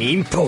民法